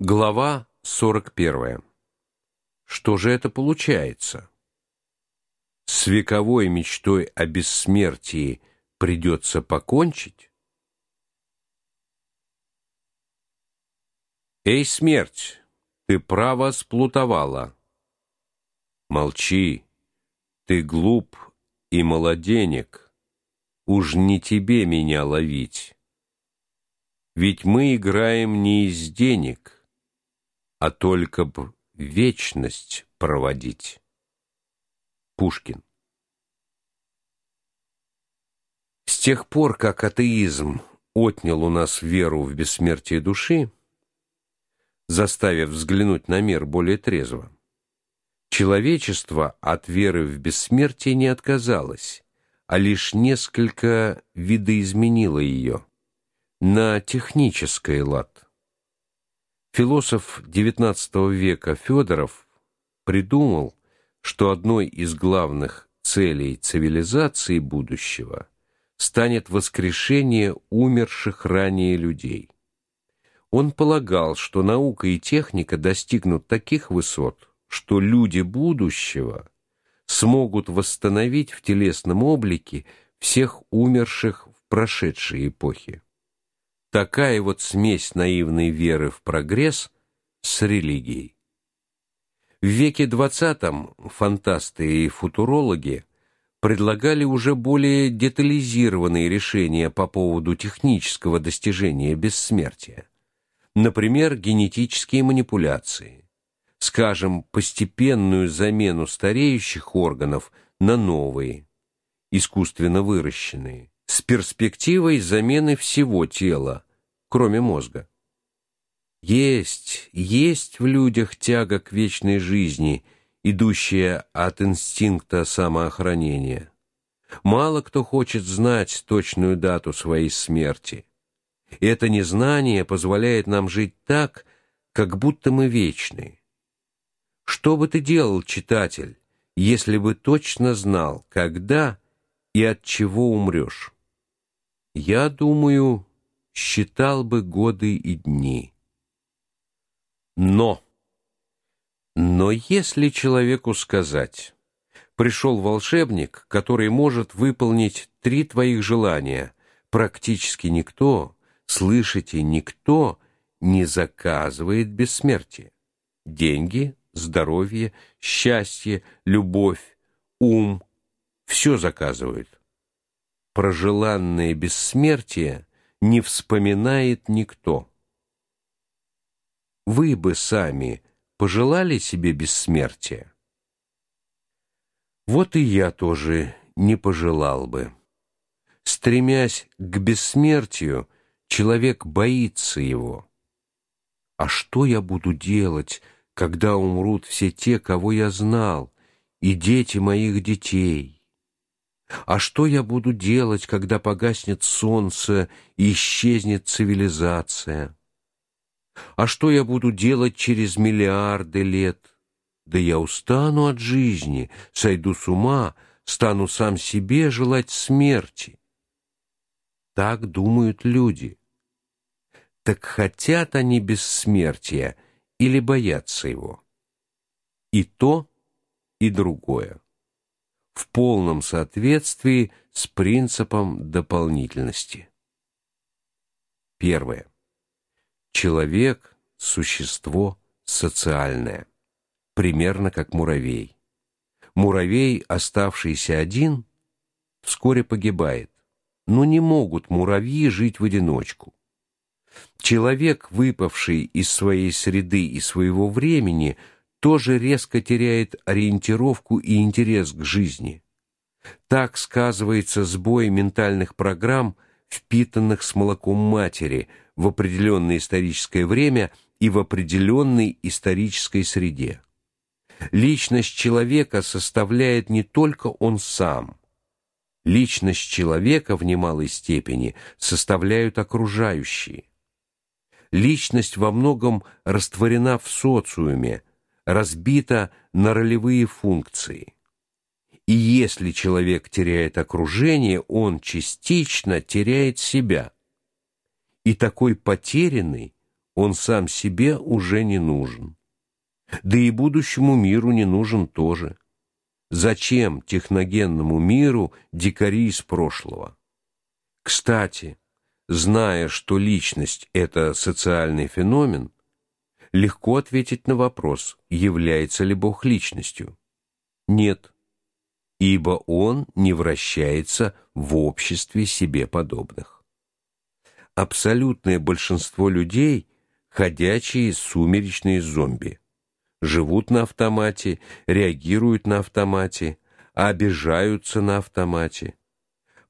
Глава 41. Что же это получается? С вековой мечтой о бессмертии придется покончить? Эй, смерть, ты право сплутовала. Молчи, ты глуп и молоденек, уж не тебе меня ловить. Ведь мы играем не из денег, а только б вечность проводить. Пушкин. С тех пор, как атеизм отнял у нас веру в бессмертие души, заставив взглянуть на мир более трезво, человечество от веры в бессмертие не отказалось, а лишь несколько видоизменило ее на технический лад. Философ XIX века Федоров придумал, что одной из главных целей цивилизации будущего станет воскрешение умерших ранее людей. Он полагал, что наука и техника достигнут таких высот, что люди будущего смогут восстановить в телесном облике всех умерших в прошедшей эпохе. Такая вот смесь наивной веры в прогресс с религией. В веке XX фантасты и футурологи предлагали уже более детализированные решения по поводу технического достижения бессмертия. Например, генетические манипуляции, скажем, постепенную замену стареющих органов на новые, искусственно выращенные с перспективой замены всего тела, кроме мозга. Есть, есть в людях тяга к вечной жизни, идущая от инстинкта самоохранения. Мало кто хочет знать точную дату своей смерти. Это незнание позволяет нам жить так, как будто мы вечны. Что бы ты делал, читатель, если бы точно знал, когда и от чего умрешь? Я думаю, считал бы годы и дни. Но но если человеку сказать: пришел волшебник, который может выполнить три твоих желания, практически никто, слышите, никто не заказывает бессмертие. Деньги, здоровье, счастье, любовь, ум все заказывают про желанное бессмертие не вспоминает никто. Вы бы сами пожелали себе бессмертия? Вот и я тоже не пожелал бы. Стремясь к бессмертию, человек боится его. А что я буду делать, когда умрут все те, кого я знал, и дети моих детей? А что я буду делать, когда погаснет солнце и исчезнет цивилизация? А что я буду делать через миллиарды лет? Да я устану от жизни, сойду с ума, стану сам себе желать смерти. Так думают люди. Так хотят они бессмертия или боятся его? И то, и другое в полном соответствии с принципом дополнительности. Первое. Человек существо социальное, примерно как муравей. Муравей, оставшийся один, вскоре погибает. Но не могут муравьи жить в одиночку. Человек, выпавший из своей среды и своего времени, тоже резко теряет ориентировку и интерес к жизни. Так сказывается сбой ментальных программ, впитанных с молоком матери в определенное историческое время и в определенной исторической среде. Личность человека составляет не только он сам. Личность человека в немалой степени составляют окружающие. Личность во многом растворена в социуме, разбита на ролевые функции. И если человек теряет окружение, он частично теряет себя. И такой потерянный он сам себе уже не нужен. Да и будущему миру не нужен тоже. Зачем техногенному миру дикари из прошлого? Кстати, зная, что личность это социальный феномен, легко ответить на вопрос: является ли Бог личностью? Нет. Ибо он не вращается в обществе себе подобных. Абсолютное большинство людей ходячие сумеречные зомби живут на автомате, реагируют на автомате, обижаются на автомате.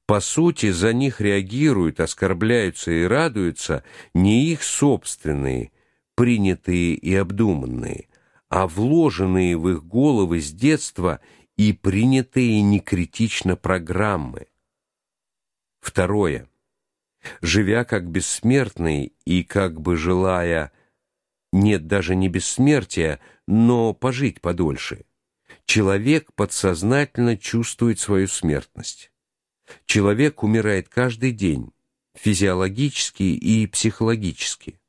По сути, за них реагируют, оскорбляются и радуются не их собственные, принятые и обдуманные, а вложенные в их головы с детства и принятые некритично программы. Второе. Живя как бессмертный и как бы желая нет даже не бессмертия, но пожить подольше. Человек подсознательно чувствует свою смертность. Человек умирает каждый день, физиологически и психологически.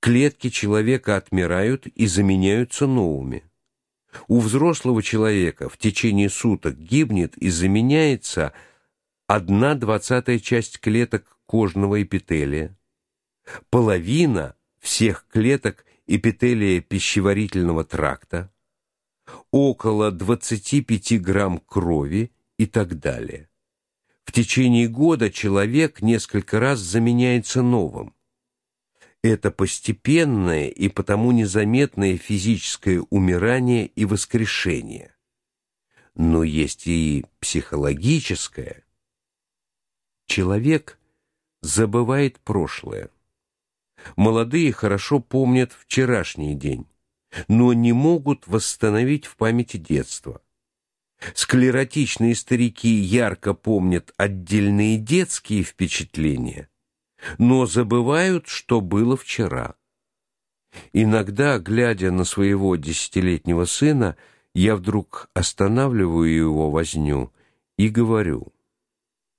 Клетки человека отмирают и заменяются новыми. У взрослого человека в течение суток гибнет и заменяется одна двадцатая часть клеток кожного эпителия. Половина всех клеток эпителия пищеварительного тракта, около 25 грамм крови и так далее. В течение года человек несколько раз заменяется новым. Это постепенное и потому незаметное физическое умирание и воскрешение. Но есть и психологическое. Человек забывает прошлое. Молодые хорошо помнят вчерашний день, но не могут восстановить в памяти детство. Склеротичные старики ярко помнят отдельные детские впечатления, но забывают, что было вчера. Иногда, глядя на своего десятилетнего сына, я вдруг останавливаю его возню и говорю: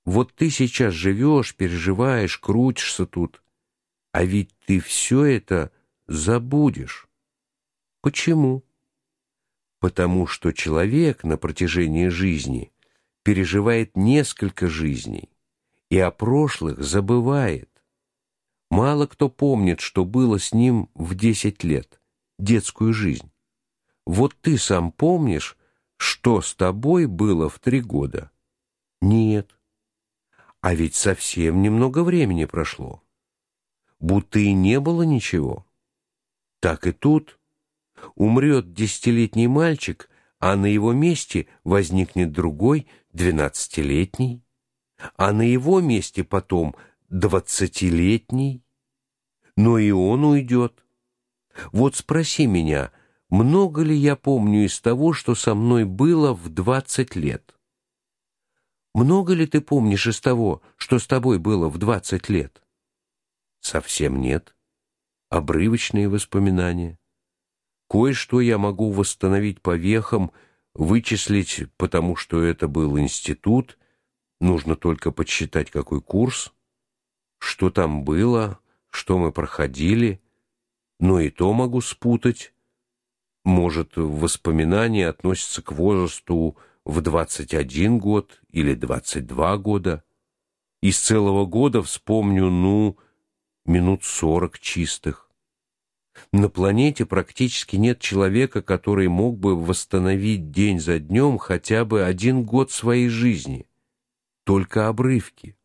"Вот ты сейчас живешь, переживаешь, крутишься тут, а ведь ты все это забудешь. Почему? Потому что человек на протяжении жизни переживает несколько жизней и о прошлых забывает. Мало кто помнит, что было с ним в десять лет, детскую жизнь. Вот ты сам помнишь, что с тобой было в три года? Нет. А ведь совсем немного времени прошло будто и не было ничего. Так и тут умрет десятилетний мальчик, а на его месте возникнет другой двенадцатилетний, а на его месте потом двадцатилетний. Но и он уйдет. Вот спроси меня, много ли я помню из того, что со мной было в двадцать лет? Много ли ты помнишь из того, что с тобой было в двадцать лет? Совсем нет. Обрывочные воспоминания. Кое-что я могу восстановить по вехам, вычислить, потому что это был институт. Нужно только подсчитать, какой курс, что там было, что мы проходили. Но и то могу спутать. Может, воспоминания относятся к возрасту в 21 год или 22 года. Из целого года вспомню, ну, минут сорок чистых. На планете практически нет человека, который мог бы восстановить день за днем хотя бы один год своей жизни. Только обрывки.